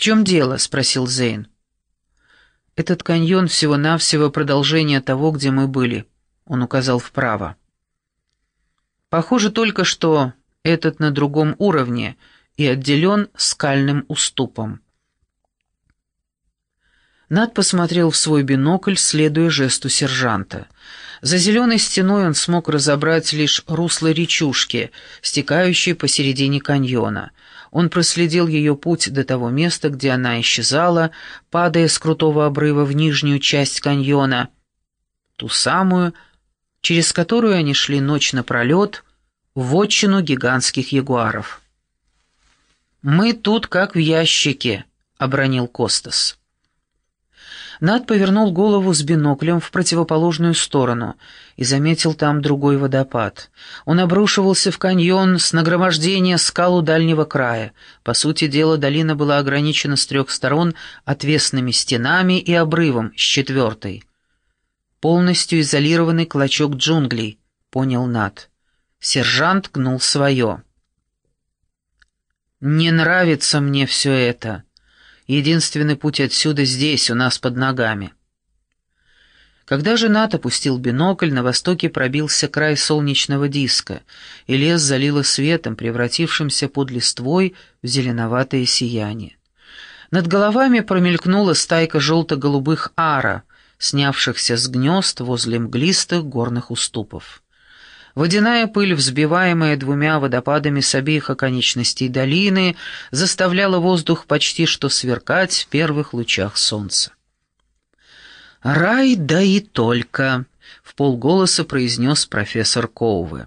«В чем дело?» — спросил Зейн. «Этот каньон всего-навсего продолжение того, где мы были», — он указал вправо. «Похоже только, что этот на другом уровне и отделен скальным уступом». Над посмотрел в свой бинокль, следуя жесту сержанта. За зеленой стеной он смог разобрать лишь русло речушки, стекающей посередине каньона. Он проследил ее путь до того места, где она исчезала, падая с крутого обрыва в нижнюю часть каньона, ту самую, через которую они шли ночь напролет, в отчину гигантских ягуаров. «Мы тут как в ящике», — обронил Костас. Над повернул голову с биноклем в противоположную сторону и заметил там другой водопад. Он обрушивался в каньон с нагромождения скал у дальнего края. По сути дела, долина была ограничена с трех сторон отвесными стенами и обрывом с четвертой. «Полностью изолированный клочок джунглей», — понял Над. Сержант гнул свое. «Не нравится мне все это», Единственный путь отсюда здесь, у нас под ногами. Когда женат опустил бинокль, на востоке пробился край солнечного диска, и лес залило светом, превратившимся под листвой в зеленоватое сияние. Над головами промелькнула стайка желто-голубых ара, снявшихся с гнезд возле мглистых горных уступов. Водяная пыль, взбиваемая двумя водопадами с обеих оконечностей долины, заставляла воздух почти что сверкать в первых лучах солнца. «Рай, да и только!» — в полголоса произнес профессор Коуве.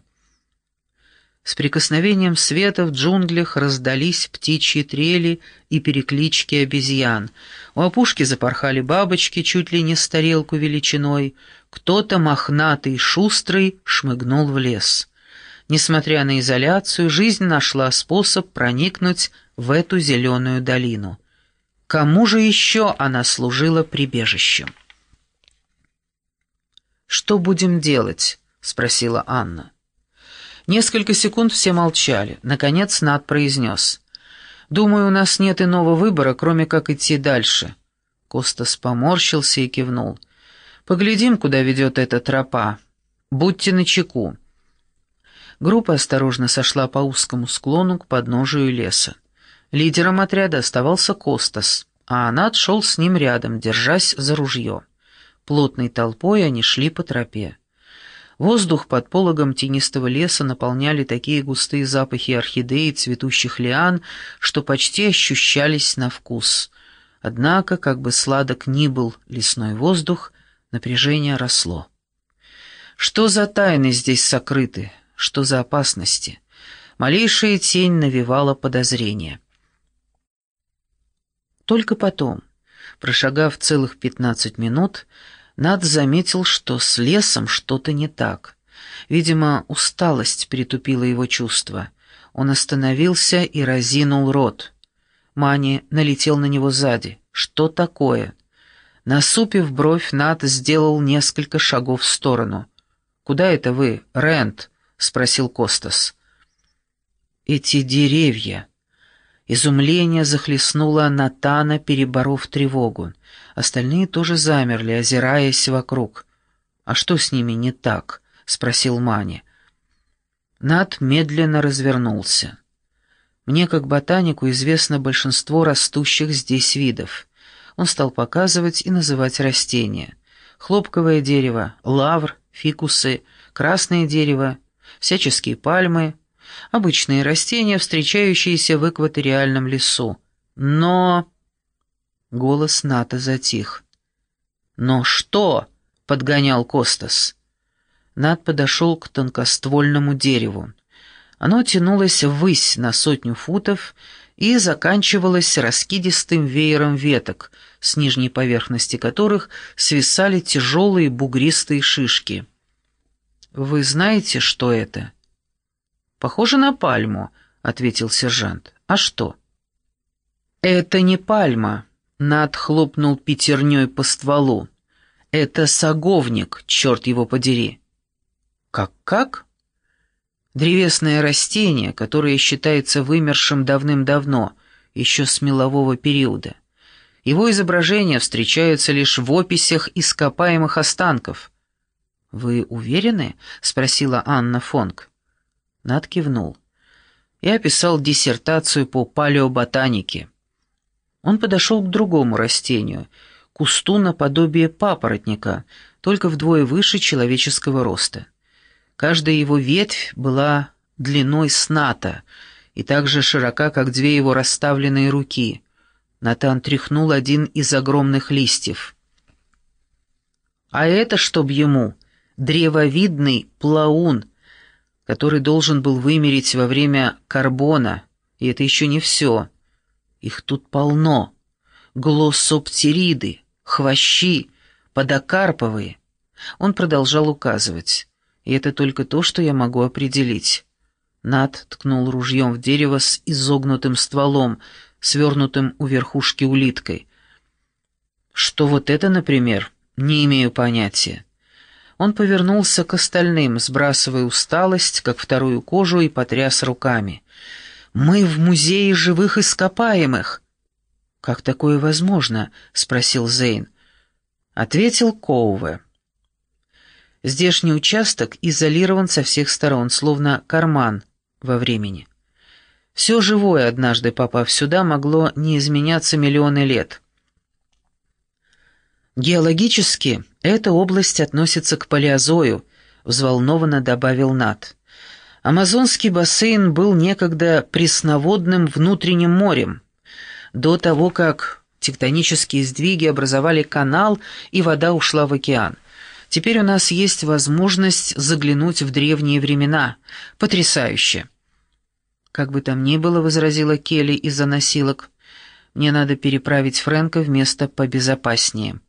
С прикосновением света в джунглях раздались птичьи трели и переклички обезьян. У опушки запорхали бабочки чуть ли не с тарелку величиной. Кто-то мохнатый, шустрый, шмыгнул в лес. Несмотря на изоляцию, жизнь нашла способ проникнуть в эту зеленую долину. Кому же еще она служила прибежищем? «Что будем делать?» — спросила Анна. Несколько секунд все молчали. Наконец Над произнес. «Думаю, у нас нет иного выбора, кроме как идти дальше». Костас поморщился и кивнул. «Поглядим, куда ведет эта тропа. Будьте начеку». Группа осторожно сошла по узкому склону к подножию леса. Лидером отряда оставался Костас, а Анат шел с ним рядом, держась за ружье. Плотной толпой они шли по тропе. Воздух под пологом тенистого леса наполняли такие густые запахи орхидей и цветущих лиан, что почти ощущались на вкус. Однако, как бы сладок ни был лесной воздух, напряжение росло. Что за тайны здесь сокрыты? Что за опасности? Малейшая тень навевала подозрение. Только потом, прошагав целых пятнадцать минут, над заметил, что с лесом что-то не так. Видимо, усталость притупила его чувства. Он остановился и разинул рот. Мани налетел на него сзади. «Что такое?» Насупив бровь, Над сделал несколько шагов в сторону. «Куда это вы, Рент?» — спросил Костас. «Эти деревья...» Изумление захлестнуло Натана, переборов тревогу. Остальные тоже замерли, озираясь вокруг. «А что с ними не так?» — спросил Мани. Нат медленно развернулся. «Мне, как ботанику, известно большинство растущих здесь видов». Он стал показывать и называть растения. Хлопковое дерево, лавр, фикусы, красное дерево, всяческие пальмы, обычные растения, встречающиеся в экваториальном лесу. Но... Голос Ната затих. «Но что?» — подгонял Костас. Нат подошел к тонкоствольному дереву. Оно тянулось ввысь на сотню футов и заканчивалось раскидистым веером веток, с нижней поверхности которых свисали тяжелые бугристые шишки. «Вы знаете, что это?» «Похоже на пальму», — ответил сержант. «А что?» «Это не пальма», над хлопнул пятерней по стволу. «Это саговник, черт его подери!» «Как-как?» «Древесное растение, которое считается вымершим давным-давно, еще с мелового периода. Его изображения встречаются лишь в описях ископаемых останков. «Вы уверены?» — спросила Анна Фонг. Над кивнул. «Я писал диссертацию по палеоботанике». Он подошел к другому растению, кусту наподобие папоротника, только вдвое выше человеческого роста. Каждая его ветвь была длиной сната и так же широка, как две его расставленные руки. Натан тряхнул один из огромных листьев. «А это, чтоб ему, древовидный плаун, который должен был вымереть во время карбона, и это еще не все. Их тут полно. Глоссоптериды, хвощи, подокарповые». Он продолжал указывать. «И это только то, что я могу определить». Над ткнул ружьем в дерево с изогнутым стволом, свернутым у верхушки улиткой. «Что вот это, например? Не имею понятия». Он повернулся к остальным, сбрасывая усталость, как вторую кожу, и потряс руками. «Мы в музее живых ископаемых!» «Как такое возможно?» — спросил Зейн. Ответил Коуве. Здешний участок изолирован со всех сторон, словно карман во времени. Все живое, однажды попав сюда, могло не изменяться миллионы лет. Геологически эта область относится к палеозою, взволнованно добавил Нат. Амазонский бассейн был некогда пресноводным внутренним морем. До того, как тектонические сдвиги образовали канал и вода ушла в океан. Теперь у нас есть возможность заглянуть в древние времена. Потрясающе! «Как бы там ни было», — возразила Келли из-за носилок, — «мне надо переправить Фрэнка в место побезопаснее».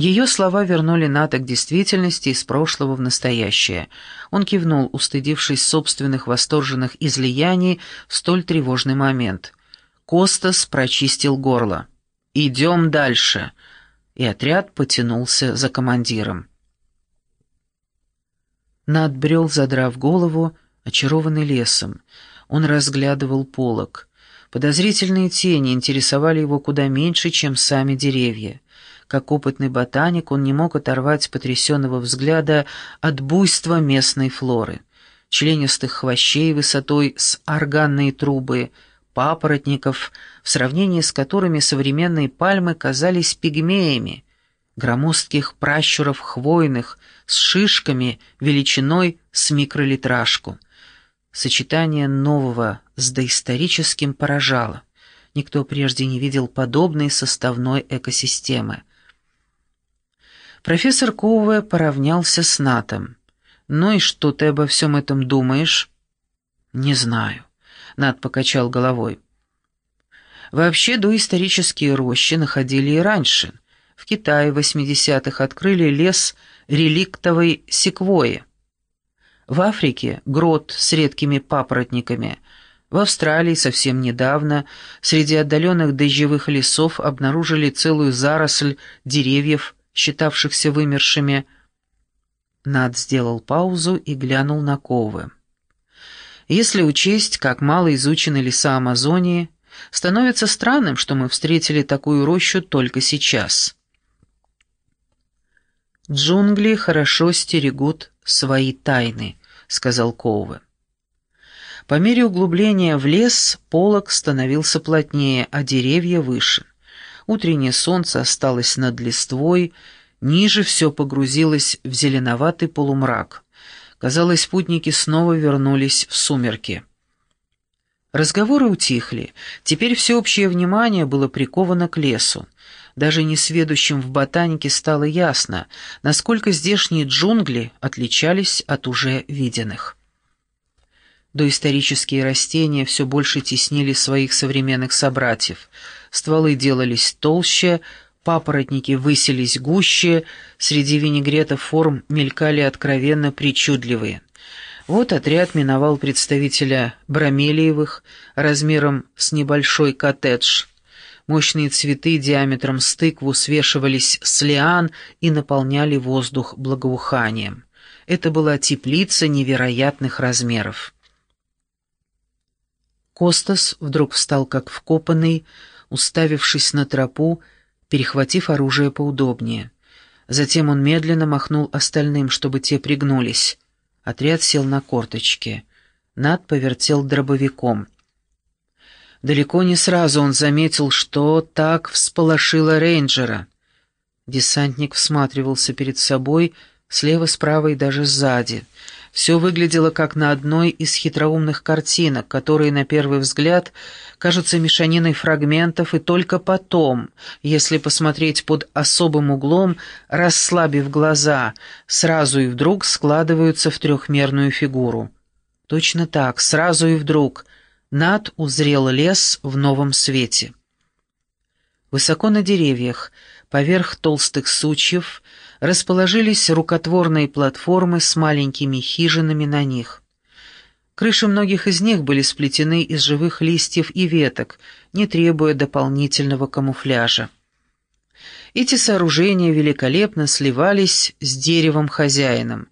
Ее слова вернули Ната к действительности из прошлого в настоящее. Он кивнул, устыдившись собственных восторженных излияний в столь тревожный момент. Костас прочистил горло. «Идем дальше», и отряд потянулся за командиром. Над брел, задрав голову, очарованный лесом. Он разглядывал полог. Подозрительные тени интересовали его куда меньше, чем сами деревья. Как опытный ботаник, он не мог оторвать потрясенного взгляда от буйства местной флоры. Членистых хвощей высотой с органные трубы, папоротников, в сравнении с которыми современные пальмы казались пигмеями, громоздких пращуров хвойных с шишками величиной с микролитражку — Сочетание нового с доисторическим поражало. Никто прежде не видел подобной составной экосистемы. Профессор Коуве поравнялся с Натом. «Ну и что ты обо всем этом думаешь?» «Не знаю», — Нат покачал головой. Вообще доисторические рощи находили и раньше. В Китае в 80-х открыли лес реликтовой секвойи. В Африке – грот с редкими папоротниками. В Австралии совсем недавно среди отдаленных дождевых лесов обнаружили целую заросль деревьев, считавшихся вымершими. Над сделал паузу и глянул на Ковы. Если учесть, как мало изучены леса Амазонии, становится странным, что мы встретили такую рощу только сейчас. Джунгли хорошо стерегут свои тайны сказал Коуве. По мере углубления в лес полог становился плотнее, а деревья выше. Утреннее солнце осталось над листвой, ниже все погрузилось в зеленоватый полумрак. Казалось, путники снова вернулись в сумерки. Разговоры утихли. Теперь всеобщее внимание было приковано к лесу. Даже несведущим в ботанике стало ясно, насколько здешние джунгли отличались от уже виденных. Доисторические растения все больше теснили своих современных собратьев. Стволы делались толще, папоротники высились гуще, среди винегретов форм мелькали откровенно причудливые. Вот отряд миновал представителя бромелиевых размером с небольшой коттедж. Мощные цветы диаметром с тыкву свешивались с лиан и наполняли воздух благоуханием. Это была теплица невероятных размеров. Костас вдруг встал как вкопанный, уставившись на тропу, перехватив оружие поудобнее. Затем он медленно махнул остальным, чтобы те пригнулись. Отряд сел на корточки. Над повертел дробовиком. Далеко не сразу он заметил, что так всполошило рейнджера. Десантник всматривался перед собой, слева, справа и даже сзади. Все выглядело как на одной из хитроумных картинок, которые, на первый взгляд, кажутся мешаниной фрагментов, и только потом, если посмотреть под особым углом, расслабив глаза, сразу и вдруг складываются в трехмерную фигуру. Точно так, сразу и вдруг, Над узрел лес в новом свете. Высоко на деревьях, поверх толстых сучьев, расположились рукотворные платформы с маленькими хижинами на них. Крыши многих из них были сплетены из живых листьев и веток, не требуя дополнительного камуфляжа. Эти сооружения великолепно сливались с деревом хозяином.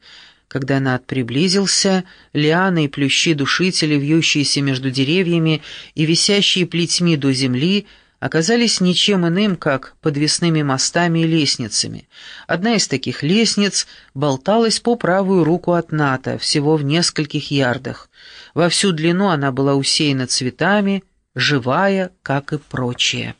Когда Над приблизился, лианы и плющи душители, вьющиеся между деревьями и висящие плетьми до земли, оказались ничем иным, как подвесными мостами и лестницами. Одна из таких лестниц болталась по правую руку от НАТО, всего в нескольких ярдах. Во всю длину она была усеяна цветами, живая, как и прочее.